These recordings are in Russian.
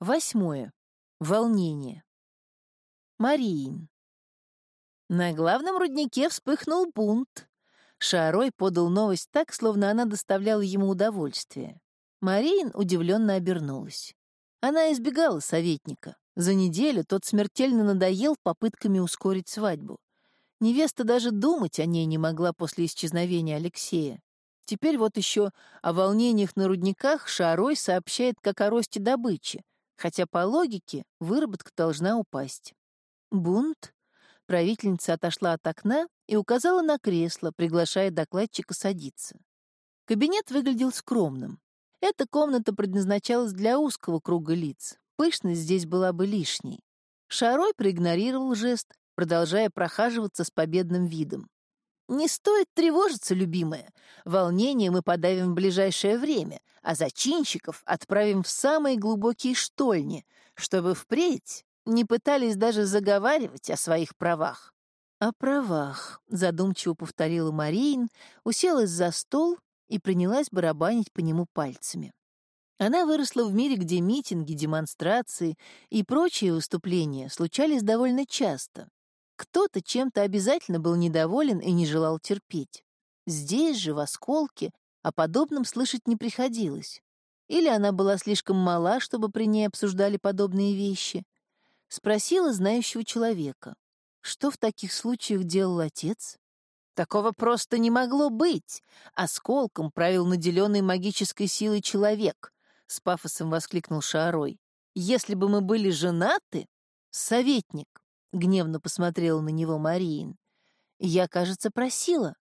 Восьмое. Волнение. Мариин. На главном руднике вспыхнул бунт. Шарой подал новость так, словно она доставляла ему удовольствие. Мариин удивленно обернулась. Она избегала советника. За неделю тот смертельно надоел попытками ускорить свадьбу. Невеста даже думать о ней не могла после исчезновения Алексея. Теперь вот еще о волнениях на рудниках Шарой сообщает как о росте добычи, хотя по логике выработка должна упасть. Бунт? Правительница отошла от окна и указала на кресло, приглашая докладчика садиться. Кабинет выглядел скромным. Эта комната предназначалась для узкого круга лиц. Пышность здесь была бы лишней. Шарой проигнорировал жест, продолжая прохаживаться с победным видом. «Не стоит тревожиться, любимая. Волнение мы подавим в ближайшее время, а зачинщиков отправим в самые глубокие штольни, чтобы впредь не пытались даже заговаривать о своих правах». «О правах», — задумчиво повторила Мариин, уселась за стол и принялась барабанить по нему пальцами. Она выросла в мире, где митинги, демонстрации и прочие выступления случались довольно часто. Кто-то чем-то обязательно был недоволен и не желал терпеть. Здесь же, в осколке, о подобном слышать не приходилось. Или она была слишком мала, чтобы при ней обсуждали подобные вещи. Спросила знающего человека, что в таких случаях делал отец? Такого просто не могло быть. Осколком правил наделенный магической силой человек, с пафосом воскликнул Шарой. Если бы мы были женаты, советник, — гневно посмотрела на него Мариин. «Я, кажется, просила».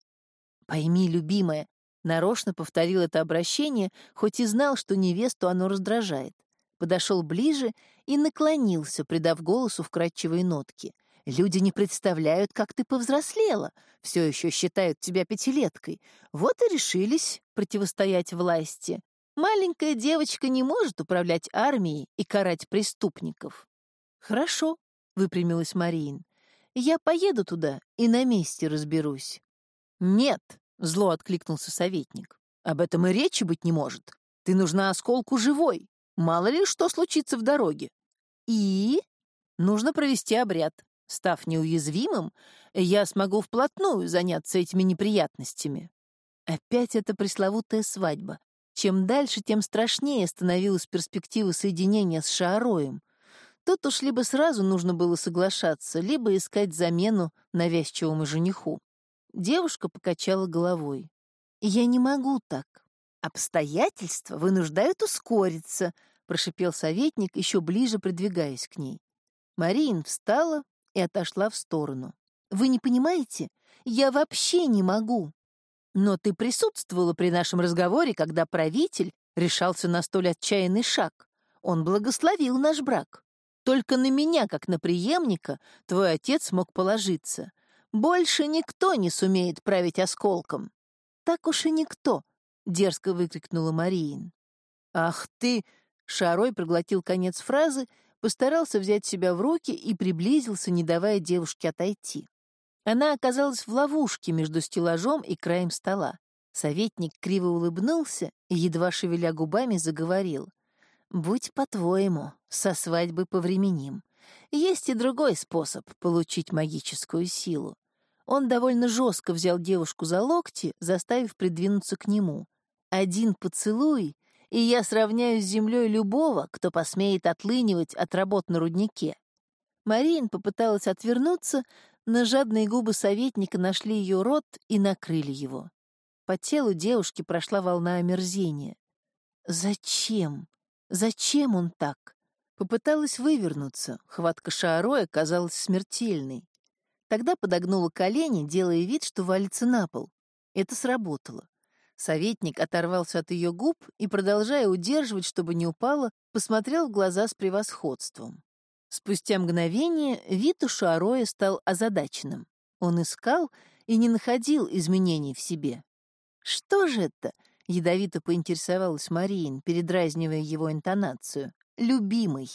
«Пойми, любимая», — нарочно повторил это обращение, хоть и знал, что невесту оно раздражает. Подошел ближе и наклонился, придав голосу вкрадчивые нотки. «Люди не представляют, как ты повзрослела, все еще считают тебя пятилеткой. Вот и решились противостоять власти. Маленькая девочка не может управлять армией и карать преступников». «Хорошо», выпрямилась Мариин. «Я поеду туда и на месте разберусь». «Нет», — зло откликнулся советник. «Об этом и речи быть не может. Ты нужна осколку живой. Мало ли что случится в дороге». «И?» «Нужно провести обряд. Став неуязвимым, я смогу вплотную заняться этими неприятностями». Опять эта пресловутая свадьба. Чем дальше, тем страшнее становилась перспектива соединения с Шаароем. Тут уж либо сразу нужно было соглашаться, либо искать замену навязчивому жениху. Девушка покачала головой. «Я не могу так. Обстоятельства вынуждают ускориться», — прошипел советник, еще ближе придвигаясь к ней. Мариин встала и отошла в сторону. «Вы не понимаете? Я вообще не могу. Но ты присутствовала при нашем разговоре, когда правитель решался на столь отчаянный шаг. Он благословил наш брак. Только на меня, как на преемника, твой отец мог положиться. Больше никто не сумеет править осколком. Так уж и никто, — дерзко выкрикнула Мариин. Ах ты! Шарой проглотил конец фразы, постарался взять себя в руки и приблизился, не давая девушке отойти. Она оказалась в ловушке между стеллажом и краем стола. Советник криво улыбнулся и, едва шевеля губами, заговорил. «Будь по-твоему, со свадьбы повременим. Есть и другой способ получить магическую силу. Он довольно жестко взял девушку за локти, заставив придвинуться к нему. Один поцелуй, и я сравняю с землей любого, кто посмеет отлынивать от работ на руднике. Марин попыталась отвернуться, но жадные губы советника нашли ее рот и накрыли его. По телу девушки прошла волна омерзения. Зачем? Зачем он так? Попыталась вывернуться, хватка Шаароя казалась смертельной. Тогда подогнула колени, делая вид, что валится на пол. Это сработало. Советник оторвался от ее губ и, продолжая удерживать, чтобы не упала, посмотрел в глаза с превосходством. Спустя мгновение вид у Шаароя стал озадаченным. Он искал и не находил изменений в себе. «Что же это?» — ядовито поинтересовалась Мариин, передразнивая его интонацию. «Любимый.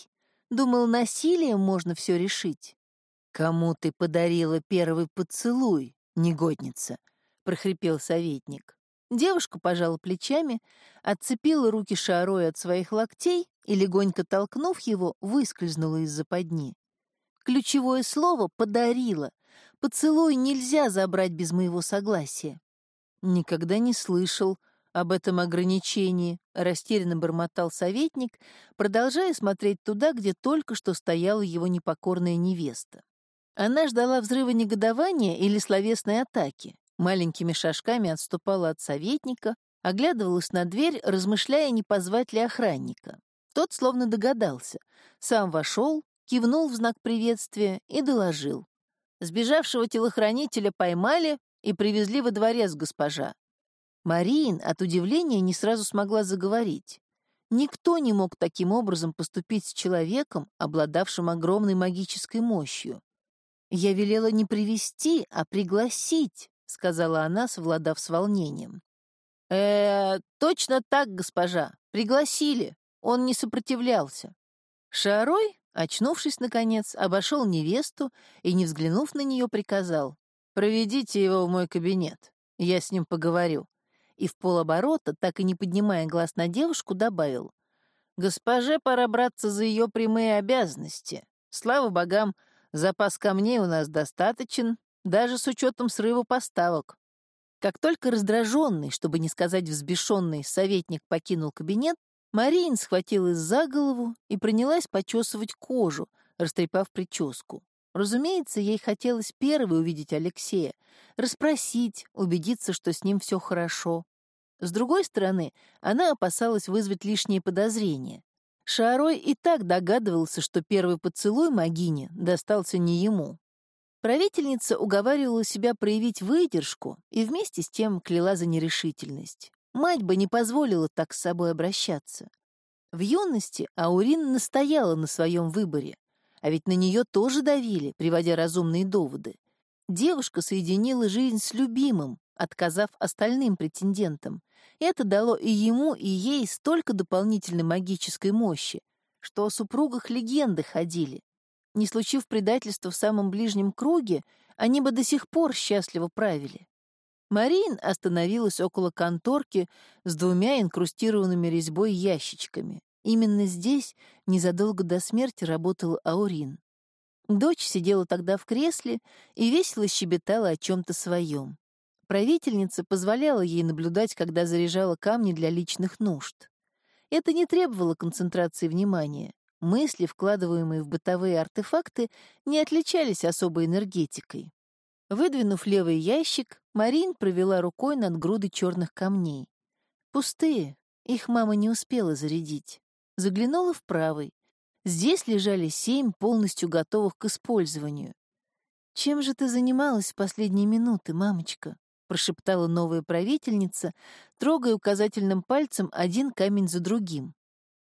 Думал, насилием можно все решить». «Кому ты подарила первый поцелуй, негодница?» — прохрипел советник. Девушка пожала плечами, отцепила руки Шарой от своих локтей и, легонько толкнув его, выскользнула из западни. Ключевое слово «подарила». Поцелуй нельзя забрать без моего согласия. Никогда не слышал об этом ограничении, растерянно бормотал советник, продолжая смотреть туда, где только что стояла его непокорная невеста. Она ждала взрыва негодования или словесной атаки, маленькими шажками отступала от советника, оглядывалась на дверь, размышляя, не позвать ли охранника. Тот словно догадался, сам вошел, кивнул в знак приветствия и доложил. Сбежавшего телохранителя поймали и привезли во дворец госпожа. Мариин от удивления не сразу смогла заговорить. Никто не мог таким образом поступить с человеком, обладавшим огромной магической мощью. «Я велела не привести, а пригласить», — сказала она, совладав с волнением. э, точно так, госпожа, пригласили. Он не сопротивлялся. Шарой Очнувшись, наконец, обошел невесту и, не взглянув на нее, приказал. «Проведите его в мой кабинет. Я с ним поговорю». И в полоборота, так и не поднимая глаз на девушку, добавил. «Госпоже пора браться за ее прямые обязанности. Слава богам, запас камней у нас достаточен, даже с учетом срыва поставок». Как только раздраженный, чтобы не сказать взбешенный, советник покинул кабинет, Мариин схватилась за голову и принялась почесывать кожу, растрепав прическу. Разумеется, ей хотелось первой увидеть Алексея, расспросить, убедиться, что с ним все хорошо. С другой стороны, она опасалась вызвать лишние подозрения. Шарой и так догадывался, что первый поцелуй Магине достался не ему. Правительница уговаривала себя проявить выдержку и вместе с тем кляла за нерешительность. Мать бы не позволила так с собой обращаться. В юности Аурин настояла на своем выборе, а ведь на нее тоже давили, приводя разумные доводы. Девушка соединила жизнь с любимым, отказав остальным претендентам. Это дало и ему, и ей столько дополнительной магической мощи, что о супругах легенды ходили. Не случив предательства в самом ближнем круге, они бы до сих пор счастливо правили. Марин остановилась около конторки с двумя инкрустированными резьбой ящичками. Именно здесь незадолго до смерти работал Аурин. Дочь сидела тогда в кресле и весело щебетала о чем-то своем. Правительница позволяла ей наблюдать, когда заряжала камни для личных нужд. Это не требовало концентрации внимания. Мысли, вкладываемые в бытовые артефакты, не отличались особой энергетикой. Выдвинув левый ящик, Марин провела рукой над грудой черных камней. Пустые, их мама не успела зарядить. Заглянула в правый. Здесь лежали семь полностью готовых к использованию. «Чем же ты занималась в последние минуты, мамочка?» — прошептала новая правительница, трогая указательным пальцем один камень за другим.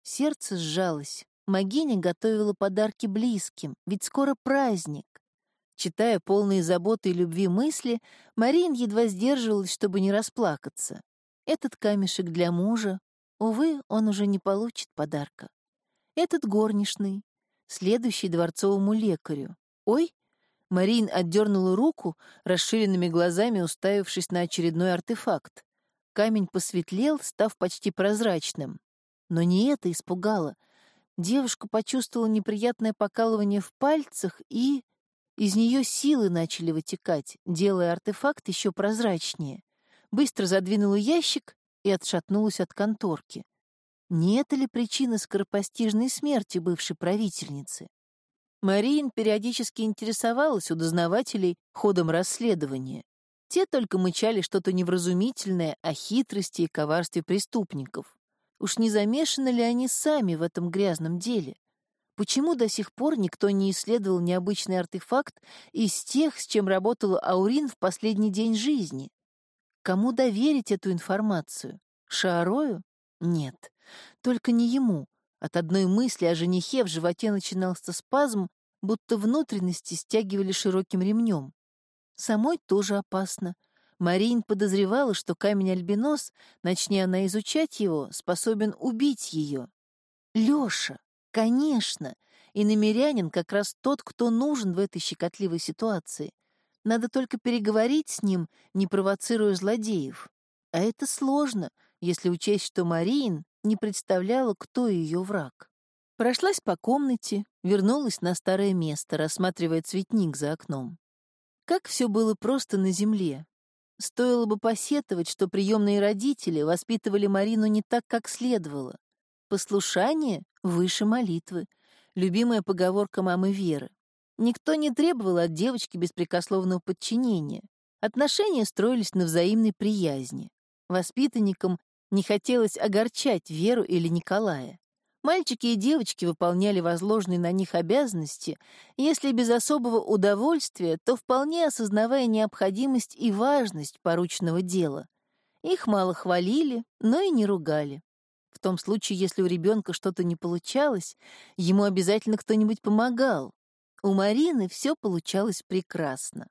Сердце сжалось. Магиня готовила подарки близким, ведь скоро праздник. Читая полные заботы и любви мысли, Марин едва сдерживалась, чтобы не расплакаться. Этот камешек для мужа, увы, он уже не получит подарка. Этот горничный, следующий дворцовому лекарю. Ой, Марин отдернула руку, расширенными глазами уставившись на очередной артефакт. Камень посветлел, став почти прозрачным. Но не это испугало. Девушка почувствовала неприятное покалывание в пальцах и... Из нее силы начали вытекать, делая артефакт еще прозрачнее. Быстро задвинула ящик и отшатнулась от конторки. Не это ли причина скоропостижной смерти бывшей правительницы? Мариин периодически интересовалась у дознавателей ходом расследования. Те только мычали что-то невразумительное о хитрости и коварстве преступников. Уж не замешаны ли они сами в этом грязном деле? Почему до сих пор никто не исследовал необычный артефакт из тех, с чем работала Аурин в последний день жизни? Кому доверить эту информацию? Шарою? Нет, только не ему. От одной мысли о женихе в животе начинался спазм, будто внутренности стягивали широким ремнем. Самой тоже опасно. Марин подозревала, что камень-альбинос, начни она изучать его, способен убить ее. Лёша! Конечно, и намерянин как раз тот, кто нужен в этой щекотливой ситуации. Надо только переговорить с ним, не провоцируя злодеев. А это сложно, если учесть, что Мариин не представляла, кто ее враг. Прошлась по комнате, вернулась на старое место, рассматривая цветник за окном. Как все было просто на земле. Стоило бы посетовать, что приемные родители воспитывали Марину не так, как следовало. Послушание выше молитвы. Любимая поговорка мамы Веры. Никто не требовал от девочки беспрекословного подчинения. Отношения строились на взаимной приязни. Воспитанникам не хотелось огорчать Веру или Николая. Мальчики и девочки выполняли возложенные на них обязанности, если без особого удовольствия, то вполне осознавая необходимость и важность порученного дела. Их мало хвалили, но и не ругали. В том случае, если у ребенка что-то не получалось, ему обязательно кто-нибудь помогал. У Марины все получалось прекрасно.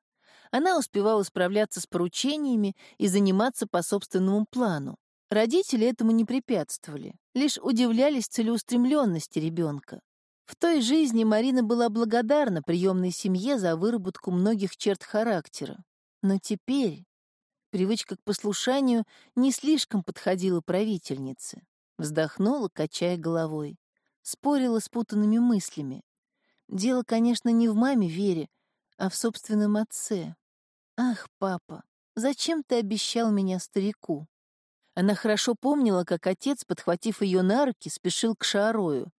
Она успевала справляться с поручениями и заниматься по собственному плану. Родители этому не препятствовали, лишь удивлялись целеустремленности ребенка. В той жизни Марина была благодарна приемной семье за выработку многих черт характера. Но теперь привычка к послушанию не слишком подходила правительнице. Вздохнула, качая головой. Спорила с путанными мыслями. Дело, конечно, не в маме Вере, а в собственном отце. Ах, папа, зачем ты обещал меня старику? Она хорошо помнила, как отец, подхватив ее на руки, спешил к Шарою.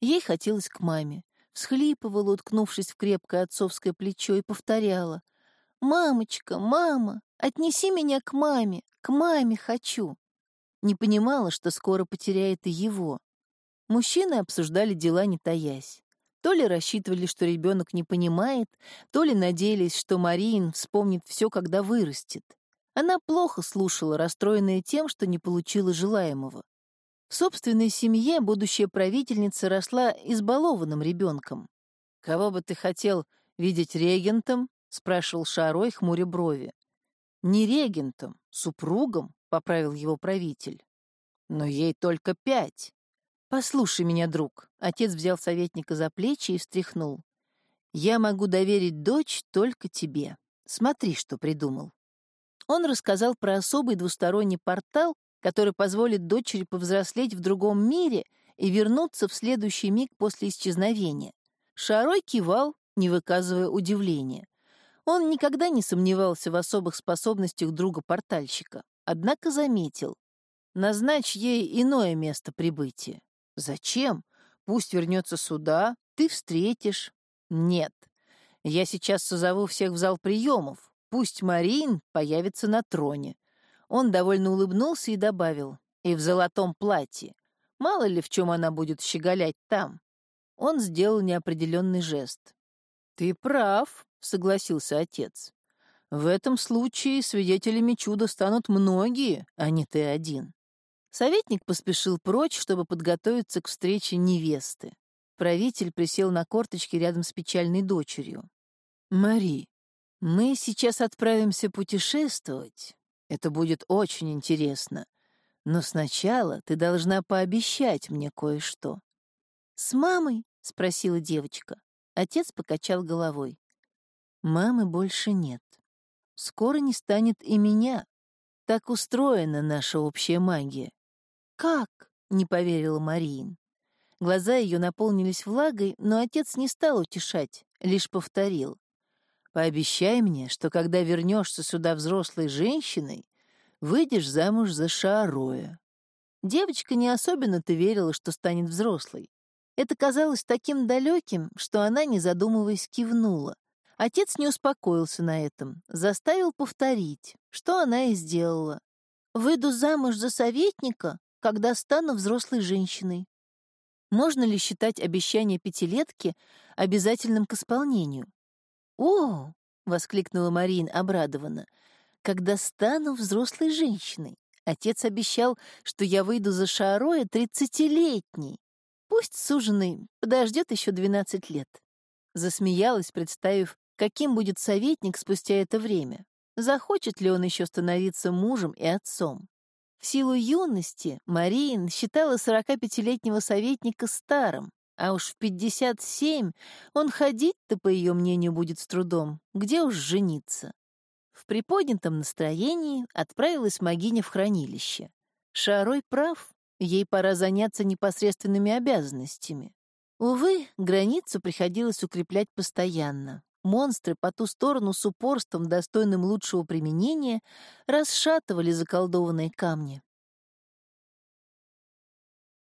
Ей хотелось к маме. Всхлипывала, уткнувшись в крепкое отцовское плечо, и повторяла. «Мамочка, мама, отнеси меня к маме, к маме хочу». Не понимала, что скоро потеряет и его. Мужчины обсуждали дела, не таясь. То ли рассчитывали, что ребенок не понимает, то ли надеялись, что Мариин вспомнит все, когда вырастет. Она плохо слушала, расстроенная тем, что не получила желаемого. В собственной семье будущая правительница росла избалованным ребенком. «Кого бы ты хотел видеть регентом?» — спрашивал Шарой, хмуря брови. «Не регентом, супругом», — поправил его правитель. «Но ей только пять». «Послушай меня, друг», — отец взял советника за плечи и встряхнул. «Я могу доверить дочь только тебе. Смотри, что придумал». Он рассказал про особый двусторонний портал, который позволит дочери повзрослеть в другом мире и вернуться в следующий миг после исчезновения. Шарой кивал, не выказывая удивления. Он никогда не сомневался в особых способностях друга-портальщика, однако заметил. «Назначь ей иное место прибытия». «Зачем? Пусть вернется сюда, ты встретишь». «Нет. Я сейчас созову всех в зал приемов. Пусть Марин появится на троне. Он довольно улыбнулся и добавил, и в золотом платье. Мало ли в чем она будет щеголять там. Он сделал неопределенный жест. «Ты прав», — согласился отец. «В этом случае свидетелями чуда станут многие, а не ты один». Советник поспешил прочь, чтобы подготовиться к встрече невесты. Правитель присел на корточки рядом с печальной дочерью. «Мари, мы сейчас отправимся путешествовать. Это будет очень интересно. Но сначала ты должна пообещать мне кое-что. С мамой? спросила девочка. Отец покачал головой. Мамы больше нет. Скоро не станет и меня. Так устроена наша общая магия. Как? не поверила Мариин. Глаза ее наполнились влагой, но отец не стал утешать, лишь повторил. Пообещай мне, что когда вернешься сюда взрослой женщиной, выйдешь замуж за Шаароя. Девочка не особенно-то верила, что станет взрослой. Это казалось таким далеким, что она, не задумываясь, кивнула. Отец не успокоился на этом, заставил повторить, что она и сделала. «Выйду замуж за советника, когда стану взрослой женщиной». Можно ли считать обещание пятилетки обязательным к исполнению? «О!» — воскликнула Марин обрадованно. «Когда стану взрослой женщиной, отец обещал, что я выйду за Шароя тридцатилетней. Пусть суженый подождет еще двенадцать лет». Засмеялась, представив, каким будет советник спустя это время. Захочет ли он еще становиться мужем и отцом? В силу юности Марин считала 45-летнего советника старым, а уж в пятьдесят семь он ходить-то, по ее мнению, будет с трудом. Где уж жениться? В приподнятом настроении отправилась Магиня в хранилище. Шарой прав, ей пора заняться непосредственными обязанностями. Увы, границу приходилось укреплять постоянно. Монстры по ту сторону с упорством, достойным лучшего применения, расшатывали заколдованные камни.